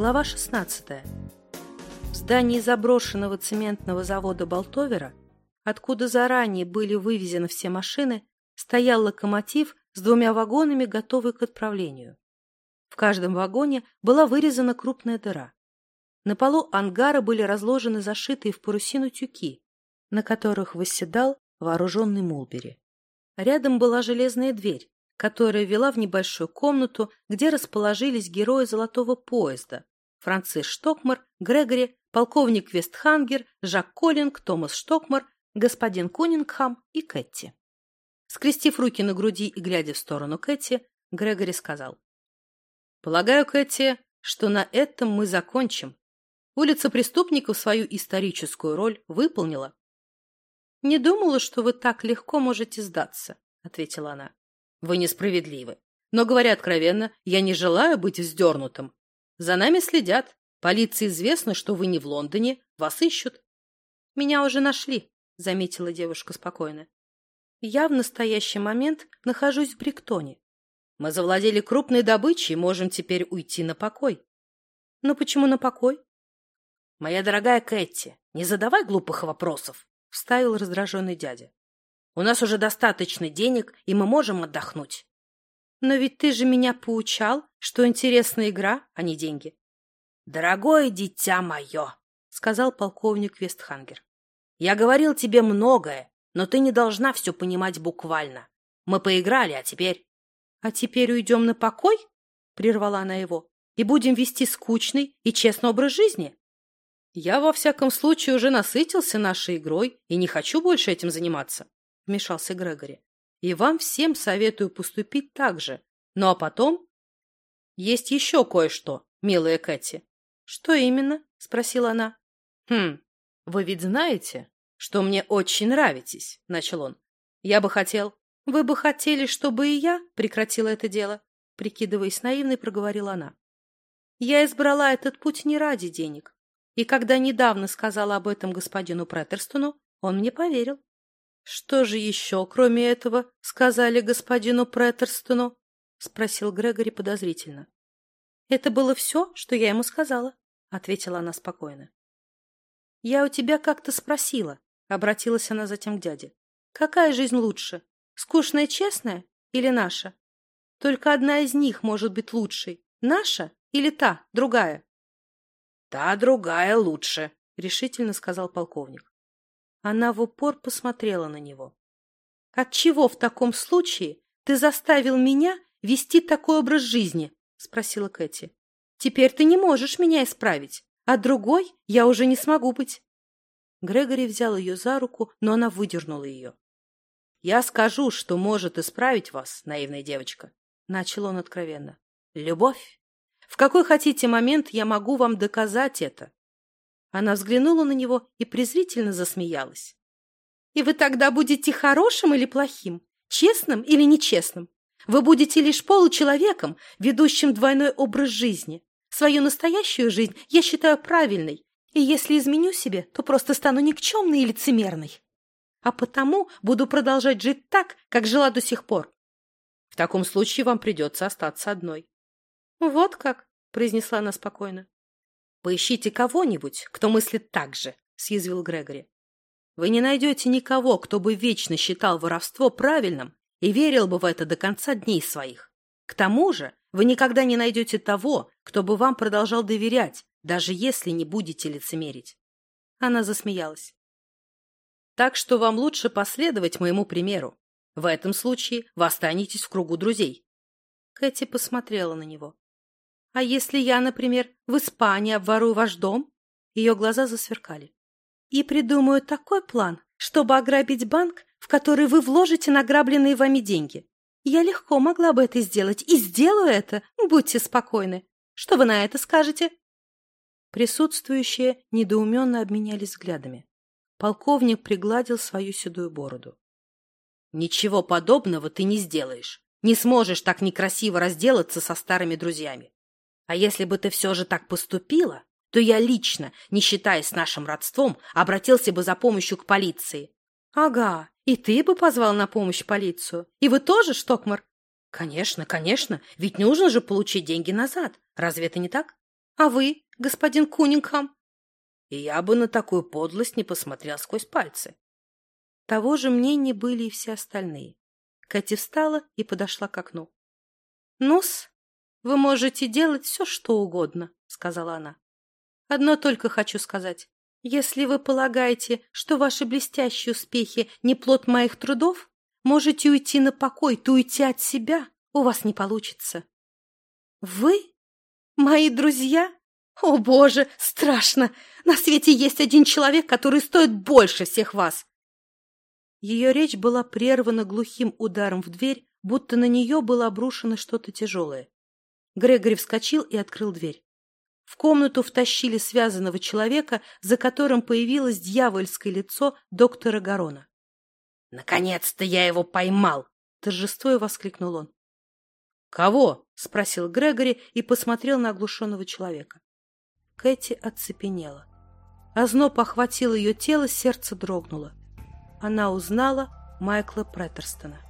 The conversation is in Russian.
Глава 16. В здании заброшенного цементного завода Болтовера, откуда заранее были вывезены все машины, стоял локомотив с двумя вагонами, готовый к отправлению. В каждом вагоне была вырезана крупная дыра. На полу ангара были разложены зашитые в парусину тюки, на которых восседал вооруженный Мулбери. Рядом была железная дверь, которая вела в небольшую комнату, где расположились герои золотого поезда Францис Штокмар, Грегори, полковник Вестхангер, Жак Коллинг, Томас Штокмар, господин Кунингхам и Кэти. Скрестив руки на груди и глядя в сторону Кэти, Грегори сказал. «Полагаю, Кэти, что на этом мы закончим. Улица преступников свою историческую роль выполнила». «Не думала, что вы так легко можете сдаться», — ответила она. Вы несправедливы. Но, говоря откровенно, я не желаю быть вздернутым. За нами следят. Полиции известно, что вы не в Лондоне. Вас ищут. Меня уже нашли, заметила девушка спокойно. Я в настоящий момент нахожусь в Бриктоне. Мы завладели крупной добычей и можем теперь уйти на покой. Но почему на покой? Моя дорогая Кэти, не задавай глупых вопросов, вставил раздраженный дядя. У нас уже достаточно денег, и мы можем отдохнуть. Но ведь ты же меня поучал, что интересная игра, а не деньги. Дорогое дитя мое, сказал полковник Вестхангер. Я говорил тебе многое, но ты не должна все понимать буквально. Мы поиграли, а теперь... А теперь уйдем на покой? Прервала она его. И будем вести скучный и честный образ жизни? Я, во всяком случае, уже насытился нашей игрой и не хочу больше этим заниматься вмешался Грегори. И вам всем советую поступить так же. Ну а потом... Есть еще кое-что, милая Кэти. Что именно? Спросила она. Хм, вы ведь знаете, что мне очень нравитесь, начал он. Я бы хотел... Вы бы хотели, чтобы и я прекратила это дело? Прикидываясь наивной, проговорила она. Я избрала этот путь не ради денег. И когда недавно сказала об этом господину Претерстону, он мне поверил. «Что же еще, кроме этого, сказали господину Претерстону?» — спросил Грегори подозрительно. «Это было все, что я ему сказала», — ответила она спокойно. «Я у тебя как-то спросила», — обратилась она затем к дяде. «Какая жизнь лучше, скучная честная или наша? Только одна из них может быть лучшей. Наша или та, другая?» «Та другая лучше», — решительно сказал полковник. Она в упор посмотрела на него. «Отчего в таком случае ты заставил меня вести такой образ жизни?» — спросила Кэти. «Теперь ты не можешь меня исправить, а другой я уже не смогу быть». Грегори взял ее за руку, но она выдернула ее. «Я скажу, что может исправить вас, наивная девочка», — начал он откровенно. «Любовь. В какой хотите момент я могу вам доказать это? Она взглянула на него и презрительно засмеялась. «И вы тогда будете хорошим или плохим? Честным или нечестным? Вы будете лишь получеловеком, ведущим двойной образ жизни. Свою настоящую жизнь я считаю правильной, и если изменю себе, то просто стану никчемной и лицемерной. А потому буду продолжать жить так, как жила до сих пор. В таком случае вам придется остаться одной. — Вот как, — произнесла она спокойно. Поищите кого-нибудь, кто мыслит так же, съязвил Грегори. Вы не найдете никого, кто бы вечно считал воровство правильным и верил бы в это до конца дней своих. К тому же вы никогда не найдете того, кто бы вам продолжал доверять, даже если не будете лицемерить. Она засмеялась. Так что вам лучше последовать моему примеру. В этом случае вы останетесь в кругу друзей. Кэти посмотрела на него. А если я, например, в Испании обворую ваш дом? Ее глаза засверкали. И придумаю такой план, чтобы ограбить банк, в который вы вложите награбленные вами деньги. Я легко могла бы это сделать, и сделаю это, будьте спокойны. Что вы на это скажете?» Присутствующие недоуменно обменялись взглядами. Полковник пригладил свою седую бороду. «Ничего подобного ты не сделаешь. Не сможешь так некрасиво разделаться со старыми друзьями. А если бы ты все же так поступила, то я лично, не считаясь нашим родством, обратился бы за помощью к полиции. — Ага, и ты бы позвал на помощь полицию? И вы тоже, Штокмар? — Конечно, конечно, ведь нужно же получить деньги назад. Разве это не так? А вы, господин Кунингхам? И я бы на такую подлость не посмотрел сквозь пальцы. Того же мнения были и все остальные. Кэти встала и подошла к окну. «Ну-с, вы можете делать все, что угодно», — сказала она. «Одно только хочу сказать. Если вы полагаете, что ваши блестящие успехи не плод моих трудов, можете уйти на покой, то уйти от себя у вас не получится». «Вы? Мои друзья? О, боже, страшно! На свете есть один человек, который стоит больше всех вас!» Ее речь была прервана глухим ударом в дверь, будто на нее было обрушено что-то тяжелое. Грегори вскочил и открыл дверь. В комнату втащили связанного человека, за которым появилось дьявольское лицо доктора Гарона. «Наконец-то я его поймал!» — торжествуя воскликнул он. «Кого?» — спросил Грегори и посмотрел на оглушенного человека. Кэти оцепенела. Озноб охватил ее тело, сердце дрогнуло. Она узнала Майкла Преттерстона.